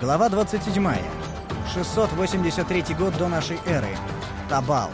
Глава 27. 683 год до нашей эры. Табал.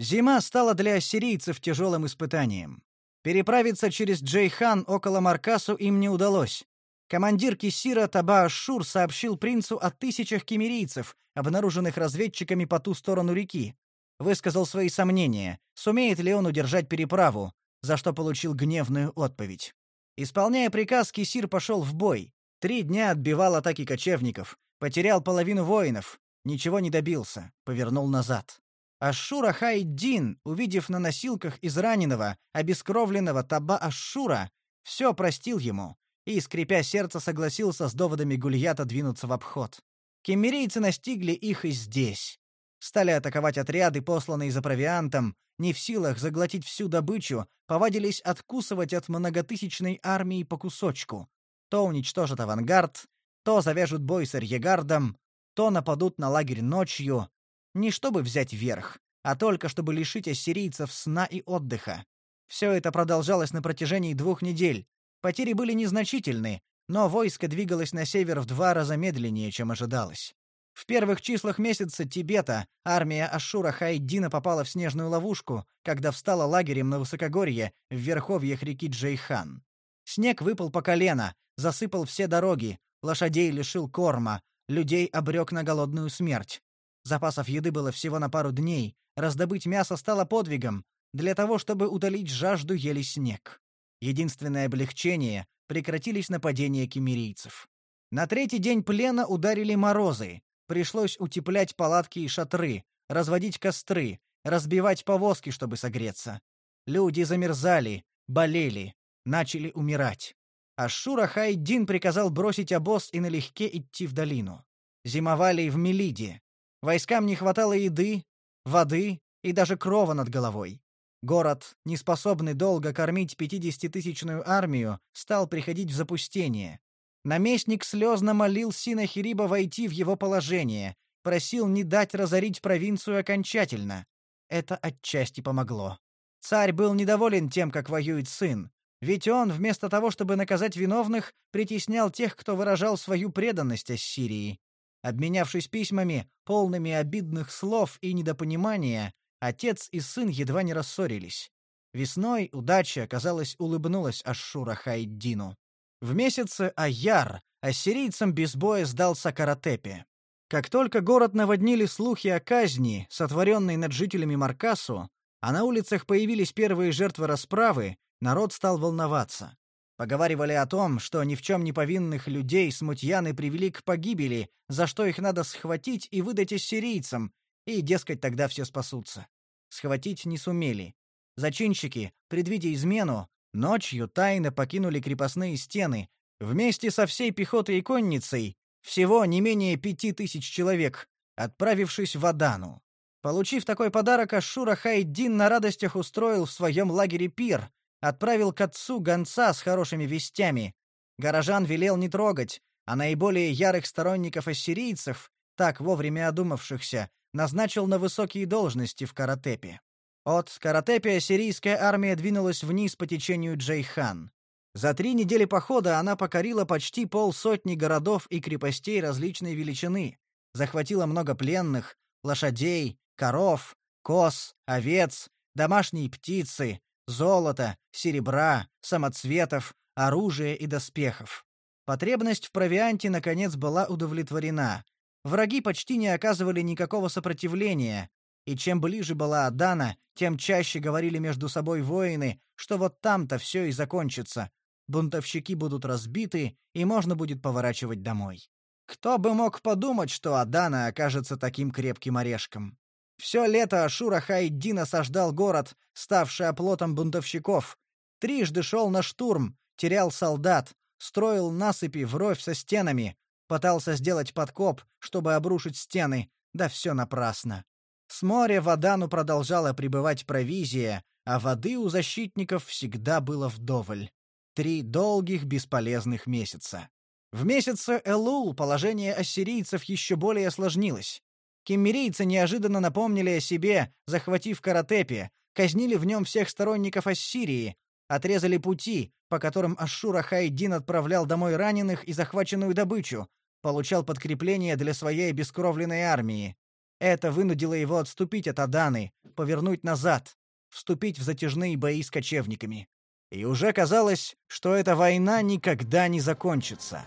Зима стала для ассирийцев тяжелым испытанием. Переправиться через Джейхан около Маркасу им не удалось. Командир Кисира Таба-Ашшур сообщил принцу о тысячах кемерийцев, обнаруженных разведчиками по ту сторону реки. Высказал свои сомнения, сумеет ли он удержать переправу, за что получил гневную отповедь. Исполняя приказ, Кисир пошел в бой. Три дня отбивал атаки кочевников, потерял половину воинов, ничего не добился, повернул назад. Ашшура Хайдин, увидев на носилках израненного, обескровленного Таба Ашшура, все простил ему и, скрипя сердце, согласился с доводами Гульята двинуться в обход. Кемерийцы настигли их и здесь. Стали атаковать отряды, посланные за провиантом, не в силах заглотить всю добычу, повадились откусывать от многотысячной армии по кусочку. То уничтожат авангард, то завяжут бой с арьегардом, то нападут на лагерь ночью, не чтобы взять верх, а только чтобы лишить ассирийцев сна и отдыха. Все это продолжалось на протяжении двух недель. Потери были незначительны, но войско двигалось на север в два раза медленнее, чем ожидалось. В первых числах месяца Тибета армия Ашура Хайдина попала в снежную ловушку, когда встала лагерем на высокогорье в верховьях реки Джейхан. Снег выпал по колено, засыпал все дороги, лошадей лишил корма, людей обрек на голодную смерть. Запасов еды было всего на пару дней, раздобыть мясо стало подвигом. Для того, чтобы утолить жажду, ели снег. Единственное облегчение — прекратились нападения кемерийцев. На третий день плена ударили морозы. Пришлось утеплять палатки и шатры, разводить костры, разбивать повозки, чтобы согреться. Люди замерзали, болели, начали умирать. Ашура Хайдин приказал бросить обоз и налегке идти в долину. Зимовали и в Мелиде. Войскам не хватало еды, воды и даже крова над головой. Город, не способный долго кормить пятидесятитысячную армию, стал приходить в запустение. Наместник слезно молил Синахириба войти в его положение, просил не дать разорить провинцию окончательно. Это отчасти помогло. Царь был недоволен тем, как воюет сын, ведь он, вместо того, чтобы наказать виновных, притеснял тех, кто выражал свою преданность Ассирии. Обменявшись письмами, полными обидных слов и недопонимания, отец и сын едва не рассорились. Весной удача, казалось, улыбнулась Ашшура Хайддину. В месяце Аяр ассирийцам без боя сдался Каратепе. Как только город наводнили слухи о казни, сотворенной над жителями Маркасу, а на улицах появились первые жертвы расправы, народ стал волноваться. Поговаривали о том, что ни в чем не повинных людей смутьяны привели к погибели, за что их надо схватить и выдать ассирийцам, и, дескать, тогда все спасутся. Схватить не сумели. Зачинщики, предвидя измену, ночью тайно покинули крепостные стены, вместе со всей пехотой и конницей, всего не менее пяти тысяч человек, отправившись в Адану. Получив такой подарок, Ашура Хайдин на радостях устроил в своем лагере пир, отправил к отцу гонца с хорошими вестями. Горожан велел не трогать, а наиболее ярых сторонников ассирийцев, так вовремя одумавшихся, назначил на высокие должности в Каратепе. От Каратепе ассирийская армия двинулась вниз по течению Джейхан. За три недели похода она покорила почти полсотни городов и крепостей различной величины, захватила много пленных, лошадей, коров, коз, овец, домашние птицы, золота, серебра, самоцветов, оружия и доспехов. Потребность в провианте наконец была удовлетворена. Враги почти не оказывали никакого сопротивления, и чем ближе была Адана, тем чаще говорили между собой воины, что вот там-то все и закончится. Бунтовщики будут разбиты, и можно будет поворачивать домой. Кто бы мог подумать, что Адана окажется таким крепким орешком? Все лето Ашура Хайддин осаждал город, ставший оплотом бунтовщиков. Трижды шел на штурм, терял солдат, строил насыпи вровь со стенами, пытался сделать подкоп, чтобы обрушить стены, да все напрасно. С моря в Адану продолжала прибывать провизия, а воды у защитников всегда было вдоволь. Три долгих бесполезных месяца. В месяце Элул положение ассирийцев еще более осложнилось. Кеммерийцы неожиданно напомнили о себе, захватив Каратепи, казнили в нем всех сторонников Ассирии, отрезали пути, по которым Ашшура Хайдин отправлял домой раненых и захваченную добычу, получал подкрепление для своей бескровленной армии. Это вынудило его отступить от Аданы, повернуть назад, вступить в затяжные бои с кочевниками. И уже казалось, что эта война никогда не закончится.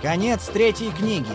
Конец третьей книги.